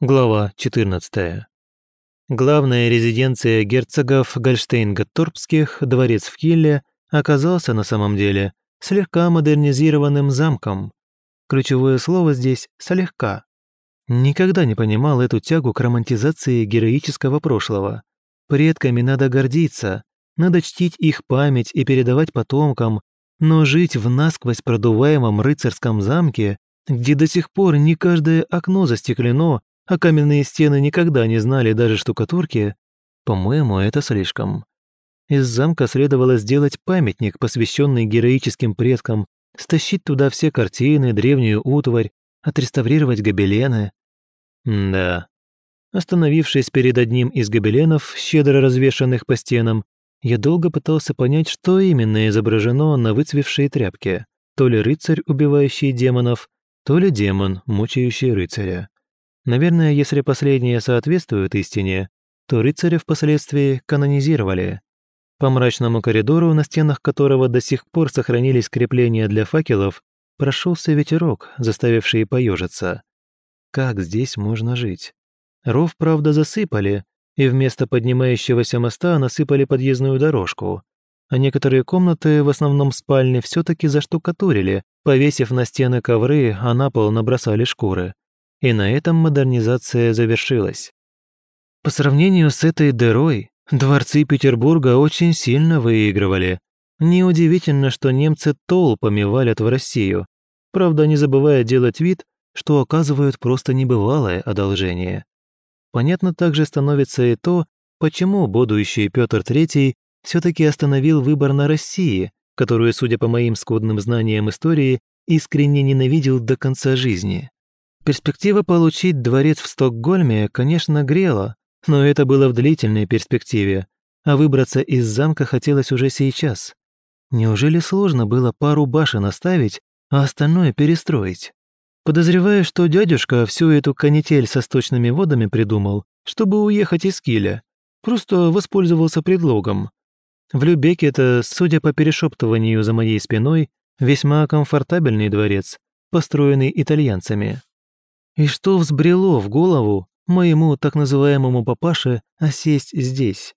Глава 14. Главная резиденция герцогов Гольштейн-Гатторпских, дворец в Килле, оказался на самом деле слегка модернизированным замком. Ключевое слово здесь «слегка». Никогда не понимал эту тягу к романтизации героического прошлого. Предками надо гордиться, надо чтить их память и передавать потомкам, но жить в насквозь продуваемом рыцарском замке, где до сих пор не каждое окно застеклено, а каменные стены никогда не знали даже штукатурки, по-моему, это слишком. Из замка следовало сделать памятник, посвященный героическим предкам, стащить туда все картины, древнюю утварь, отреставрировать гобелены. М да. Остановившись перед одним из гобеленов, щедро развешанных по стенам, я долго пытался понять, что именно изображено на выцвевшей тряпке. То ли рыцарь, убивающий демонов, то ли демон, мучающий рыцаря. Наверное, если последнее соответствует истине, то рыцаря впоследствии канонизировали. По мрачному коридору, на стенах которого до сих пор сохранились крепления для факелов, прошелся ветерок, заставивший поежиться. Как здесь можно жить? Ров, правда, засыпали, и вместо поднимающегося моста насыпали подъездную дорожку, а некоторые комнаты, в основном спальни, все таки заштукатурили, повесив на стены ковры, а на пол набросали шкуры. И на этом модернизация завершилась. По сравнению с этой дырой, дворцы Петербурга очень сильно выигрывали. Неудивительно, что немцы толпами валят в Россию, правда, не забывая делать вид, что оказывают просто небывалое одолжение. Понятно также становится и то, почему будущий Петр III все-таки остановил выбор на России, которую, судя по моим скудным знаниям истории, искренне ненавидел до конца жизни. Перспектива получить дворец в Стокгольме, конечно, грела, но это было в длительной перспективе, а выбраться из замка хотелось уже сейчас. Неужели сложно было пару башен оставить, а остальное перестроить? Подозреваю, что дядюшка всю эту канитель со сточными водами придумал, чтобы уехать из Киля. Просто воспользовался предлогом. В Любеке это, судя по перешептыванию за моей спиной, весьма комфортабельный дворец, построенный итальянцами. И что взбрело в голову моему так называемому папаше осесть здесь?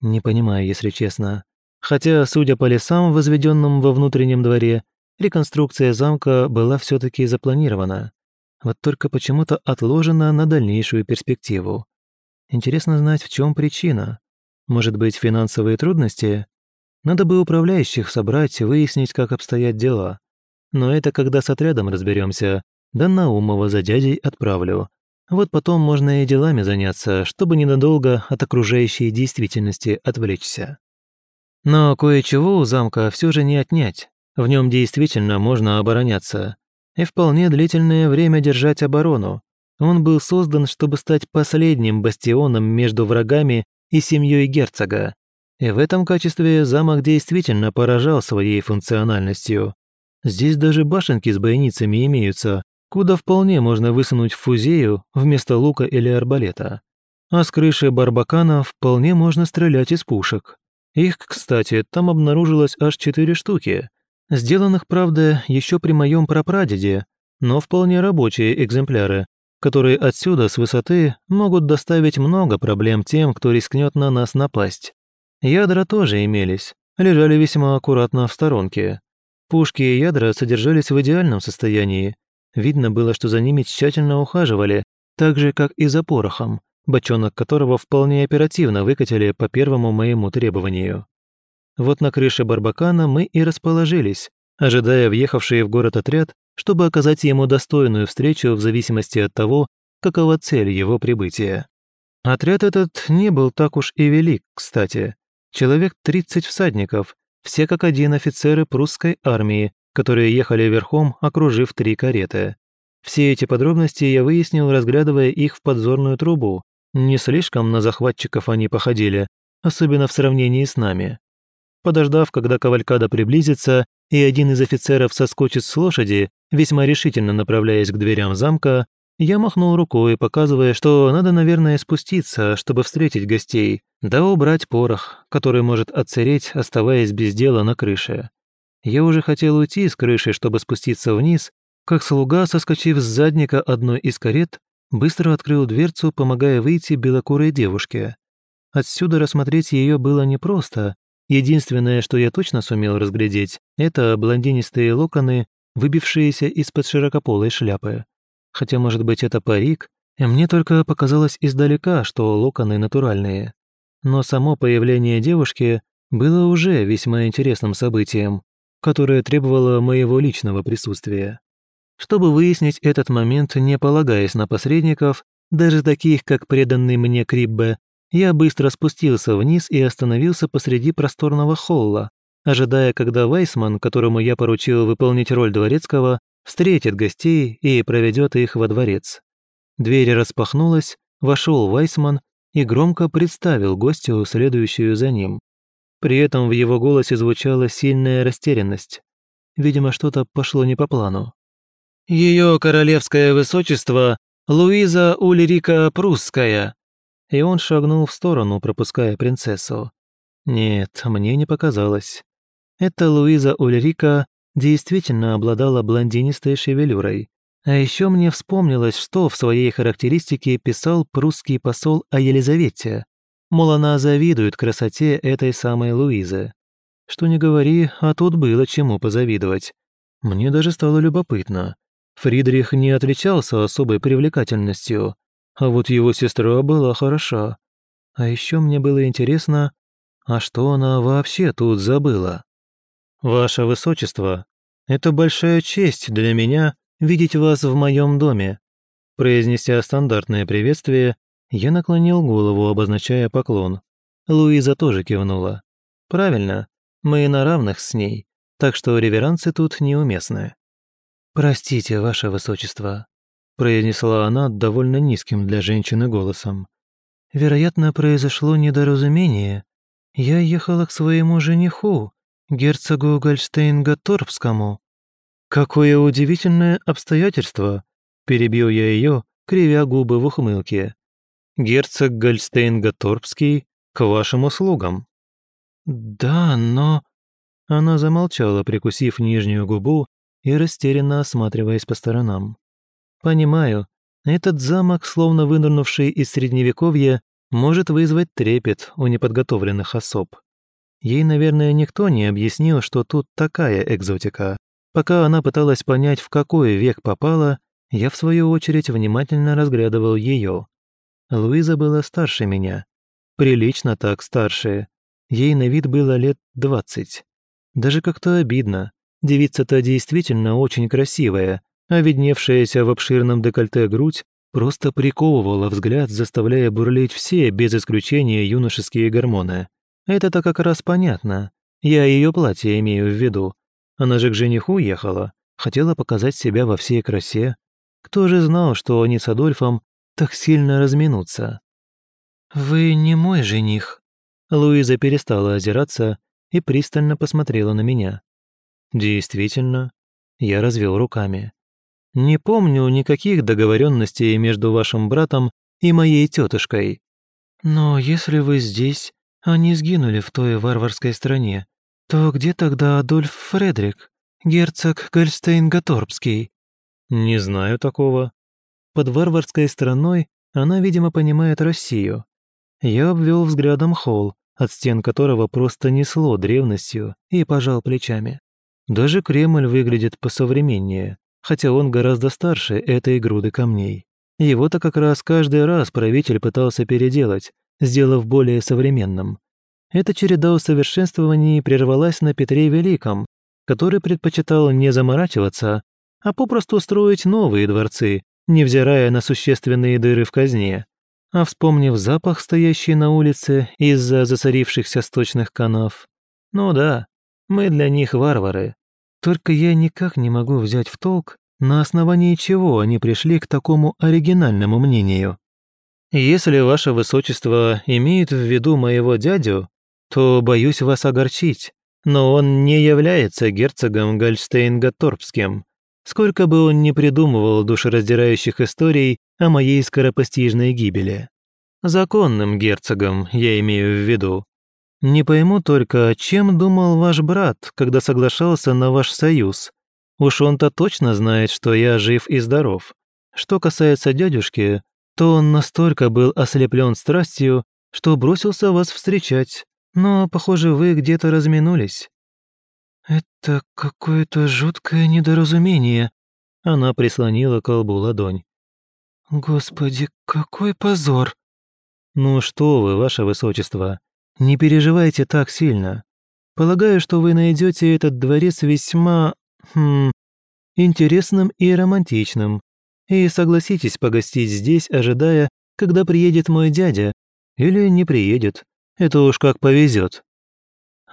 Не понимаю, если честно. Хотя, судя по лесам, возведенным во внутреннем дворе, реконструкция замка была все таки запланирована. Вот только почему-то отложена на дальнейшую перспективу. Интересно знать, в чем причина. Может быть, финансовые трудности? Надо бы управляющих собрать, выяснить, как обстоят дела. Но это когда с отрядом разберемся, да Наумова за дядей отправлю. Вот потом можно и делами заняться, чтобы ненадолго от окружающей действительности отвлечься. Но кое-чего у замка все же не отнять. В нем действительно можно обороняться. И вполне длительное время держать оборону. Он был создан, чтобы стать последним бастионом между врагами и семьей герцога. И в этом качестве замок действительно поражал своей функциональностью. Здесь даже башенки с бойницами имеются, куда вполне можно высунуть фузею вместо лука или арбалета. А с крыши барбакана вполне можно стрелять из пушек. Их, кстати, там обнаружилось аж четыре штуки. Сделанных, правда, еще при моем прапрадеде, но вполне рабочие экземпляры, которые отсюда, с высоты, могут доставить много проблем тем, кто рискнет на нас напасть. Ядра тоже имелись, лежали весьма аккуратно в сторонке. Пушки и ядра содержались в идеальном состоянии, Видно было, что за ними тщательно ухаживали, так же, как и за порохом, бочонок которого вполне оперативно выкатили по первому моему требованию. Вот на крыше Барбакана мы и расположились, ожидая въехавший в город отряд, чтобы оказать ему достойную встречу в зависимости от того, какова цель его прибытия. Отряд этот не был так уж и велик, кстати. Человек 30 всадников, все как один офицеры прусской армии, которые ехали верхом, окружив три кареты. Все эти подробности я выяснил, разглядывая их в подзорную трубу. Не слишком на захватчиков они походили, особенно в сравнении с нами. Подождав, когда кавалькада приблизится, и один из офицеров соскочит с лошади, весьма решительно направляясь к дверям замка, я махнул рукой, показывая, что надо, наверное, спуститься, чтобы встретить гостей, да убрать порох, который может отсыреть, оставаясь без дела на крыше. Я уже хотел уйти с крыши, чтобы спуститься вниз, как слуга, соскочив с задника одной из карет, быстро открыл дверцу, помогая выйти белокурой девушке. Отсюда рассмотреть ее было непросто. Единственное, что я точно сумел разглядеть, это блондинистые локоны, выбившиеся из-под широкополой шляпы. Хотя, может быть, это парик, и мне только показалось издалека, что локоны натуральные. Но само появление девушки было уже весьма интересным событием, которое требовало моего личного присутствия. Чтобы выяснить этот момент, не полагаясь на посредников, даже таких, как преданный мне Криббе, я быстро спустился вниз и остановился посреди просторного холла, ожидая, когда Вайсман, которому я поручил выполнить роль дворецкого, встретит гостей и проведет их во дворец. Дверь распахнулась, вошел Вайсман и громко представил гостю, следующую за ним. При этом в его голосе звучала сильная растерянность. Видимо, что-то пошло не по плану. «Ее королевское высочество Луиза Ульрика Прусская!» И он шагнул в сторону, пропуская принцессу. Нет, мне не показалось. Эта Луиза Ульрика действительно обладала блондинистой шевелюрой. А еще мне вспомнилось, что в своей характеристике писал прусский посол о Елизавете. Мол, она завидует красоте этой самой Луизы. Что не говори, а тут было чему позавидовать. Мне даже стало любопытно. Фридрих не отличался особой привлекательностью, а вот его сестра была хороша. А еще мне было интересно, а что она вообще тут забыла? «Ваше Высочество, это большая честь для меня видеть вас в моем доме». Произнеся стандартное приветствие, я наклонил голову, обозначая поклон. Луиза тоже кивнула. «Правильно, мы на равных с ней, так что реверансы тут неуместны». «Простите, ваше высочество», – произнесла она довольно низким для женщины голосом. «Вероятно, произошло недоразумение. Я ехала к своему жениху, герцогу Гольштейн-Гатторпскому». «Какое удивительное обстоятельство!» – перебил я ее, кривя губы в ухмылке. «Герцог Гольштейн-Гатторпский к вашим услугам». «Да, но...» Она замолчала, прикусив нижнюю губу и растерянно осматриваясь по сторонам. «Понимаю, этот замок, словно вынырнувший из Средневековья, может вызвать трепет у неподготовленных особ. Ей, наверное, никто не объяснил, что тут такая экзотика. Пока она пыталась понять, в какой век попала, я, в свою очередь, внимательно разглядывал ее. Луиза была старше меня. Прилично так старше. Ей на вид было лет двадцать. Даже как-то обидно. Девица-то действительно очень красивая, а видневшаяся в обширном декольте грудь просто приковывала взгляд, заставляя бурлить все, без исключения, юношеские гормоны. Это-то как раз понятно. Я ее платье имею в виду. Она же к жениху ехала, хотела показать себя во всей красе. Кто же знал, что они с Адольфом так сильно разминутся? «Вы не мой жених». Луиза перестала озираться и пристально посмотрела на меня. «Действительно». Я развел руками. «Не помню никаких договоренностей между вашим братом и моей тетушкой. Но если вы здесь, они сгинули в той варварской стране. То где тогда Адольф Фредрик, герцог Гольштейн-Гаторбский? Не знаю такого. Под варварской страной она, видимо, понимает Россию. Я обвел взглядом холл, от стен которого просто несло древностью, и пожал плечами. Даже Кремль выглядит посовременнее, хотя он гораздо старше этой груды камней. Его-то как раз каждый раз правитель пытался переделать, сделав более современным. Эта череда усовершенствований прервалась на Петре Великом, который предпочитал не заморачиваться, а попросту строить новые дворцы, невзирая на существенные дыры в казне. А вспомнив запах, стоящий на улице из-за засорившихся сточных канав, ну да, мы для них варвары. Только я никак не могу взять в толк, на основании чего они пришли к такому оригинальному мнению. Если ваше высочество имеет в виду моего дядю, то боюсь вас огорчить, но он не является герцогом Гольштейн-Гатторпским, сколько бы он ни придумывал душераздирающих историй о моей скоропостижной гибели. Законным герцогом, я имею в виду. Не пойму только, чем думал ваш брат, когда соглашался на ваш союз. Уж он-то точно знает, что я жив и здоров. Что касается дядюшки, то он настолько был ослеплен страстью, что бросился вас встречать, но, похоже, вы где-то разминулись». «Это какое-то жуткое недоразумение», — она прислонила к колбу ладонь. «Господи, какой позор!» «Ну что вы, ваше высочество, не переживайте так сильно. Полагаю, что вы найдете этот дворец весьма... Хм, интересным и романтичным. И согласитесь погостить здесь, ожидая, когда приедет мой дядя. Или не приедет. Это уж как повезет.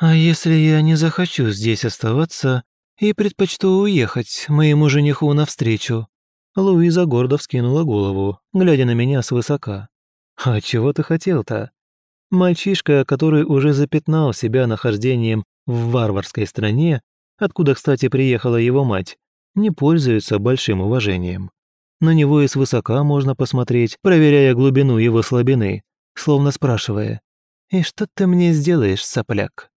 А если я не захочу здесь оставаться и предпочту уехать моему жениху навстречу? Луиза гордо вскинула голову, глядя на меня свысока. «А чего ты хотел-то?» Мальчишка, который уже запятнал себя нахождением в варварской стране, откуда, кстати, приехала его мать, не пользуется большим уважением. На него и свысока можно посмотреть, проверяя глубину его слабины, словно спрашивая, «И что ты мне сделаешь, сопляк?»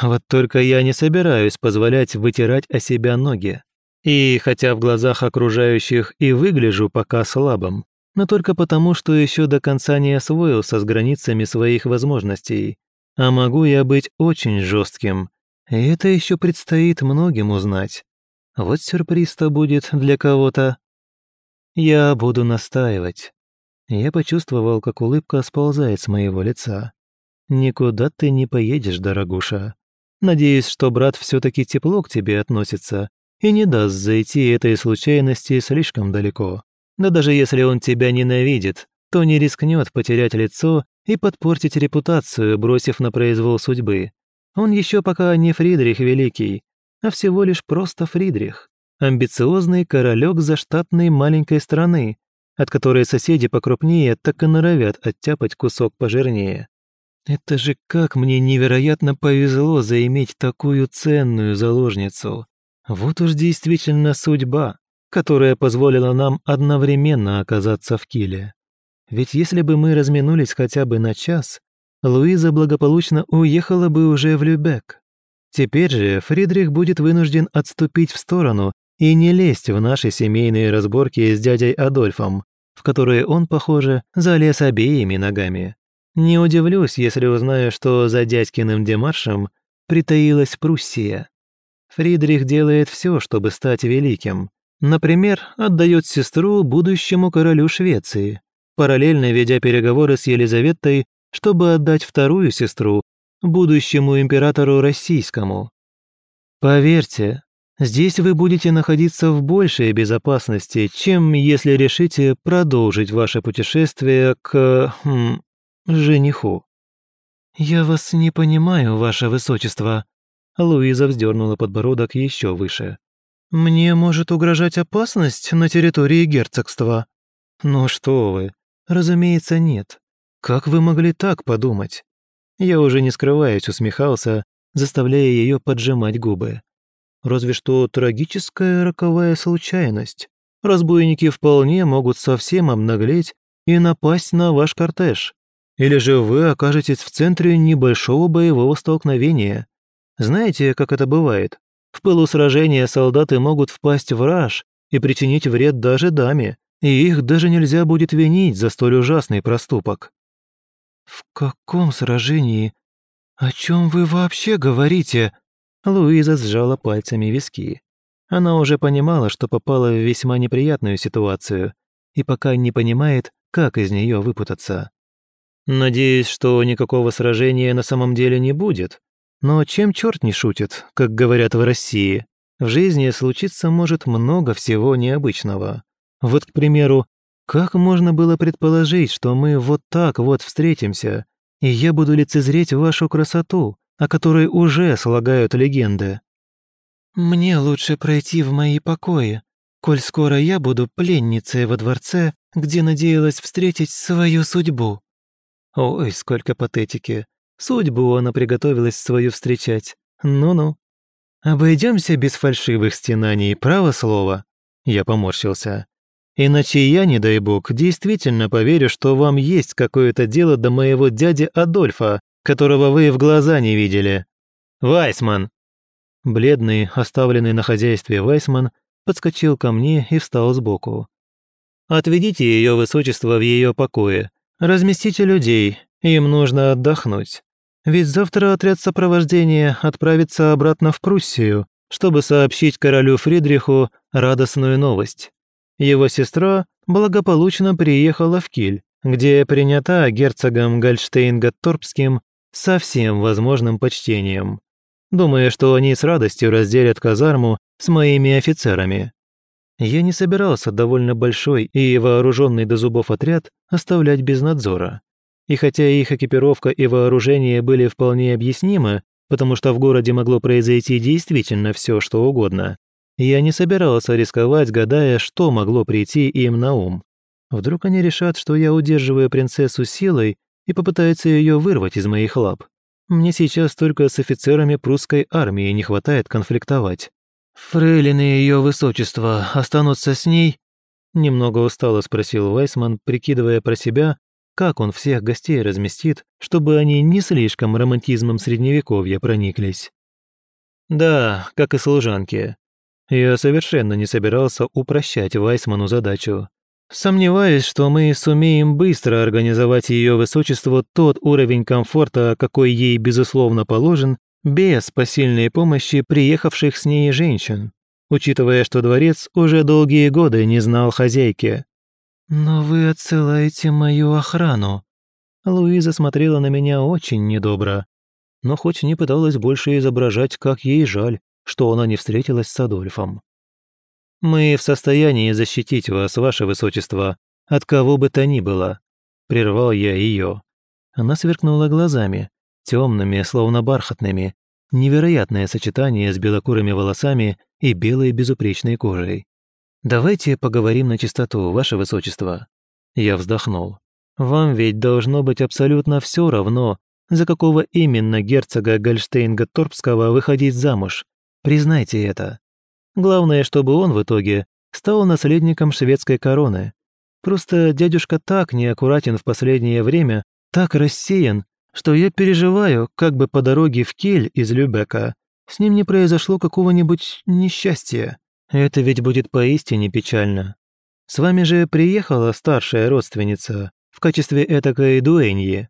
Вот только я не собираюсь позволять вытирать о себя ноги. И хотя в глазах окружающих и выгляжу пока слабым, но только потому, что еще до конца не освоился с границами своих возможностей. А могу я быть очень жестким. И это еще предстоит многим узнать. Вот сюрприз-то будет для кого-то. Я буду настаивать. Я почувствовал, как улыбка сползает с моего лица. Никуда ты не поедешь, дорогуша. Надеюсь, что брат все таки тепло к тебе относится и не даст зайти этой случайности слишком далеко. Да даже если он тебя ненавидит, то не рискнет потерять лицо и подпортить репутацию, бросив на произвол судьбы. Он еще пока не Фридрих Великий, а всего лишь просто Фридрих. Амбициозный королек заштатной маленькой страны, от которой соседи покрупнее так и норовят оттяпать кусок пожирнее. Это же как мне невероятно повезло заиметь такую ценную заложницу. Вот уж действительно судьба которая позволила нам одновременно оказаться в Киле. Ведь если бы мы разминулись хотя бы на час, Луиза благополучно уехала бы уже в Любек. Теперь же Фридрих будет вынужден отступить в сторону и не лезть в наши семейные разборки с дядей Адольфом, в которые он, похоже, залез обеими ногами. Не удивлюсь, если узнаю, что за дядькиным демаршем притаилась Пруссия. Фридрих делает все, чтобы стать великим, Например, отдает сестру будущему королю Швеции, параллельно ведя переговоры с Елизаветой, чтобы отдать вторую сестру будущему императору российскому. Поверьте, здесь вы будете находиться в большей безопасности, чем если решите продолжить ваше путешествие к... Хм, жениху. «Я вас не понимаю, ваше высочество», Луиза вздернула подбородок еще выше. «Мне может угрожать опасность на территории герцогства?» «Ну что вы, разумеется, нет. Как вы могли так подумать?» Я уже не скрываясь усмехался, заставляя ее поджимать губы. Разве что трагическая роковая случайность. Разбойники вполне могут совсем обнаглеть и напасть на ваш кортеж. Или же вы окажетесь в центре небольшого боевого столкновения. Знаете, как это бывает? В пылу сражения солдаты могут впасть в раж и причинить вред даже даме, и их даже нельзя будет винить за столь ужасный проступок. «В каком сражении? О чем вы вообще говорите?» Луиза сжала пальцами виски. Она уже понимала, что попала в весьма неприятную ситуацию, и пока не понимает, как из нее выпутаться. «Надеюсь, что никакого сражения на самом деле не будет», но чем черт не шутит, как говорят в России? В жизни случиться может много всего необычного. Вот, к примеру, как можно было предположить, что мы вот так вот встретимся, и я буду лицезреть вашу красоту, о которой уже слагают легенды? Мне лучше пройти в мои покои, коль скоро я буду пленницей во дворце, где надеялась встретить свою судьбу. Ой, сколько патетики. Судьбу она приготовилась свою встречать. Ну-ну. Обойдемся без фальшивых стенаний, право слово. Я поморщился. Иначе я, не дай бог, действительно поверю, что вам есть какое-то дело до моего дяди Адольфа, которого вы в глаза не видели. Вайсман!» Бледный, оставленный на хозяйстве Вайсман, подскочил ко мне и встал сбоку. Отведите ее высочество в ее покое. Разместите людей, им нужно отдохнуть. Ведь завтра отряд сопровождения отправится обратно в Пруссию, чтобы сообщить королю Фридриху радостную новость. Его сестра благополучно приехала в Киль, где принята герцогом Гольштейн-Гатторпским со всем возможным почтением. Думаю, что они с радостью разделят казарму с моими офицерами. Я не собирался довольно большой и вооруженный до зубов отряд оставлять без надзора. И хотя их экипировка и вооружение были вполне объяснимы, потому что в городе могло произойти действительно все, что угодно, я не собирался рисковать, гадая, что могло прийти им на ум. Вдруг они решат, что я удерживаю принцессу силой и попытаются ее вырвать из моих лап. Мне сейчас только с офицерами прусской армии не хватает конфликтовать. «Фрейлины ее высочества останутся с ней?» Немного устало спросил Вайсман, прикидывая про себя, как он всех гостей разместит, чтобы они не слишком романтизмом средневековья прониклись. Да, как и служанки. Я совершенно не собирался упрощать Вайсману задачу. Сомневаюсь, что мы сумеем быстро организовать ее высочеству тот уровень комфорта, какой ей, безусловно, положен, без посильной помощи приехавших с ней женщин, учитывая, что дворец уже долгие годы не знал хозяйки. «Но вы отсылаете мою охрану». Луиза смотрела на меня очень недобро, но хоть не пыталась больше изображать, как ей жаль, что она не встретилась с Адольфом. «Мы в состоянии защитить вас, ваше высочество, от кого бы то ни было», — прервал я ее. Она сверкнула глазами, темными, словно бархатными, невероятное сочетание с белокурыми волосами и белой безупречной кожей. «Давайте поговорим на чистоту, ваше высочество». Я вздохнул. «Вам ведь должно быть абсолютно все равно, за какого именно герцога Гольштейн-Гатторпского выходить замуж. Признайте это. Главное, чтобы он в итоге стал наследником шведской короны. Просто дядюшка так неаккуратен в последнее время, так рассеян, что я переживаю, как бы по дороге в Кель из Любека с ним не произошло какого-нибудь несчастья. Это ведь будет поистине печально. С вами же приехала старшая родственница в качестве этакой дуэньи».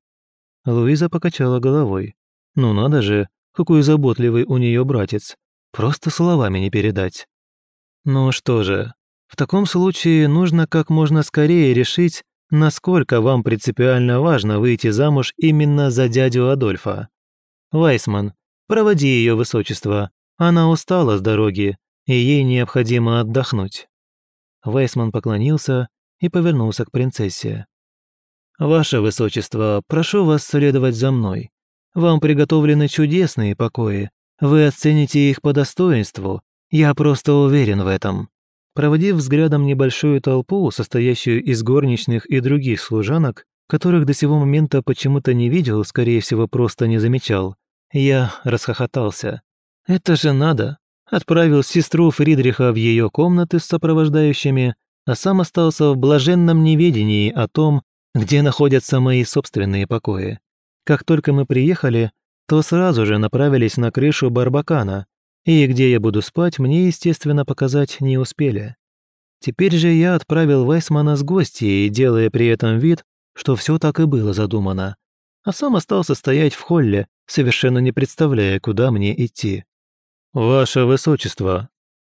Луиза покачала головой. «Ну надо же, какой заботливый у нее братец. Просто словами не передать. Ну что же, в таком случае нужно как можно скорее решить, насколько вам принципиально важно выйти замуж именно за дядю Адольфа. Вайсман, проводи ее высочество. Она устала с дороги, и ей необходимо отдохнуть. Вайсман поклонился и повернулся к принцессе. «Ваше высочество, прошу вас следовать за мной. Вам приготовлены чудесные покои, вы оцените их по достоинству, я просто уверен в этом». Проводив взглядом небольшую толпу, состоящую из горничных и других служанок, которых до сего момента почему-то не видел, скорее всего, просто не замечал, я расхохотался. «Это же надо!» Отправил сестру Фридриха в ее комнаты с сопровождающими, а сам остался в блаженном неведении о том, где находятся мои собственные покои. Как только мы приехали, то сразу же направились на крышу Барбакана, и где я буду спать, мне, естественно, показать не успели. Теперь же я отправил Вайсмана с гостьей, делая при этом вид, что все так и было задумано, а сам остался стоять в холле, совершенно не представляя, куда мне идти. «Ваше Высочество!»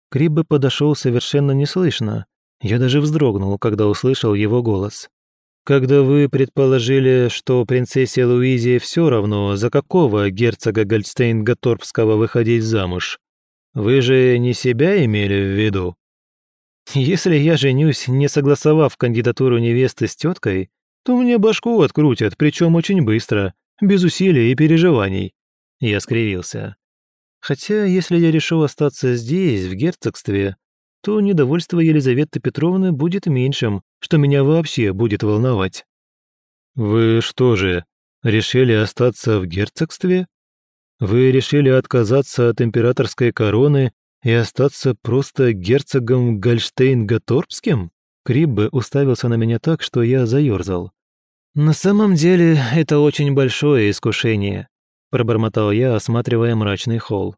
Криббе подошел совершенно неслышно. Я даже вздрогнул, когда услышал его голос. Когда вы предположили, что принцессе Луизе все равно, за какого герцога Гольдстейн-Гаторпского выходить замуж, вы же не себя имели в виду? Если я женюсь, не согласовав кандидатуру невесты с теткой, то мне башку открутят, причем очень быстро, без усилий и переживаний. Я скривился. Хотя, если я решу остаться здесь, в герцогстве, то недовольство Елизаветы Петровны будет меньшим, что меня вообще будет волновать. «Вы что же, решили остаться в герцогстве? Вы решили отказаться от императорской короны и остаться просто герцогом Гольштейн-Гаторпским?» Криббе уставился на меня так, что я заерзал. «На самом деле, это очень большое искушение», – пробормотал я, осматривая мрачный холл.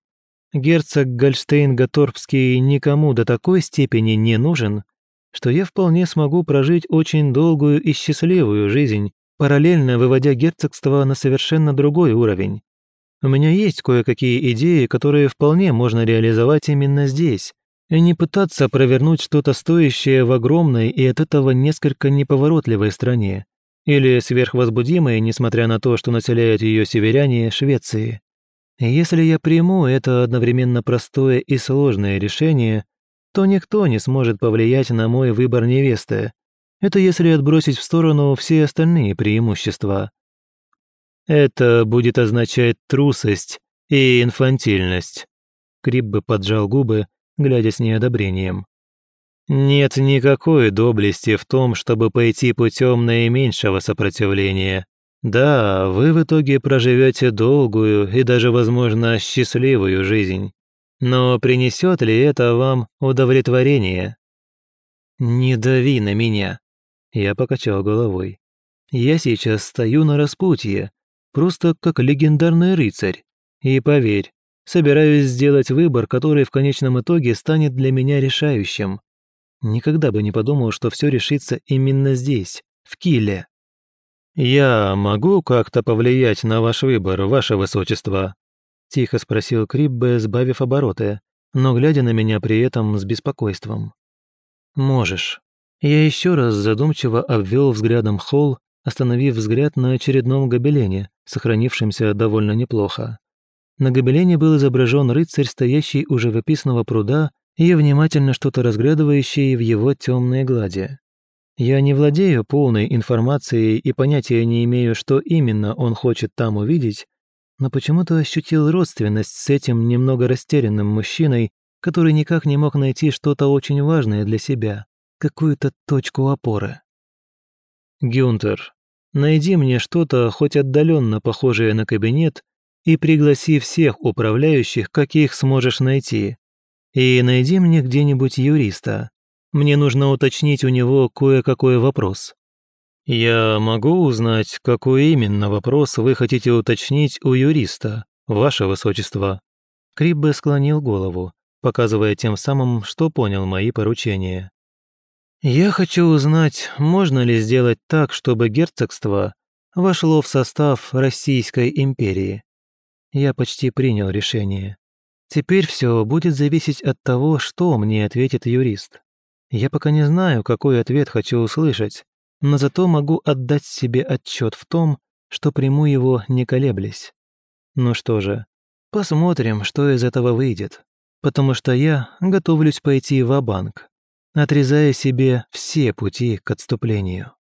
Герцог Гольштейн-Гаторпский никому до такой степени не нужен, что я вполне смогу прожить очень долгую и счастливую жизнь, параллельно выводя герцогство на совершенно другой уровень. У меня есть кое-какие идеи, которые вполне можно реализовать именно здесь, и не пытаться провернуть что-то стоящее в огромной и от этого несколько неповоротливой стране, или сверхвозбудимой, несмотря на то, что населяют ее северяне, Швеции. Если я приму это одновременно простое и сложное решение, то никто не сможет повлиять на мой выбор невесты. Это если отбросить в сторону все остальные преимущества. Это будет означать трусость и инфантильность. Криббе поджал губы, глядя с неодобрением. Нет никакой доблести в том, чтобы пойти путем наименьшего сопротивления. Да, вы в итоге проживете долгую и даже, возможно, счастливую жизнь. Но принесет ли это вам удовлетворение? Не дави на меня. Я покачал головой. Я сейчас стою на распутье, просто как легендарный рыцарь. И поверь, собираюсь сделать выбор, который в конечном итоге станет для меня решающим. Никогда бы не подумал, что все решится именно здесь, в Киле. «Я могу как-то повлиять на ваш выбор, ваше высочество?» Тихо спросил Криббе, сбавив обороты, но глядя на меня при этом с беспокойством. «Можешь». Я еще раз задумчиво обвел взглядом холл, остановив взгляд на очередном гобелене, сохранившемся довольно неплохо. На гобелене был изображен рыцарь, стоящий у живописного пруда и внимательно что-то разглядывающий в его темной глади. Я не владею полной информацией и понятия не имею, что именно он хочет там увидеть, но почему-то ощутил родственность с этим немного растерянным мужчиной, который никак не мог найти что-то очень важное для себя, какую-то точку опоры. «Гюнтер, Найди мне что-то, хоть отдаленно похожее на кабинет, и пригласи всех управляющих, каких сможешь найти. И найди мне где-нибудь юриста. Мне нужно уточнить у него кое-какой вопрос. Я могу узнать, какой именно вопрос вы хотите уточнить у юриста, ваше высочество?» Криббе склонил голову, показывая тем самым, что понял мои поручения. «Я хочу узнать, можно ли сделать так, чтобы герцогство вошло в состав Российской империи. Я почти принял решение. Теперь все будет зависеть от того, что мне ответит юрист. Я пока не знаю, какой ответ хочу услышать, но зато могу отдать себе отчет в том, что приму его не колеблясь. Ну что же, посмотрим, что из этого выйдет, потому что я готовлюсь пойти в банк отрезая себе все пути к отступлению.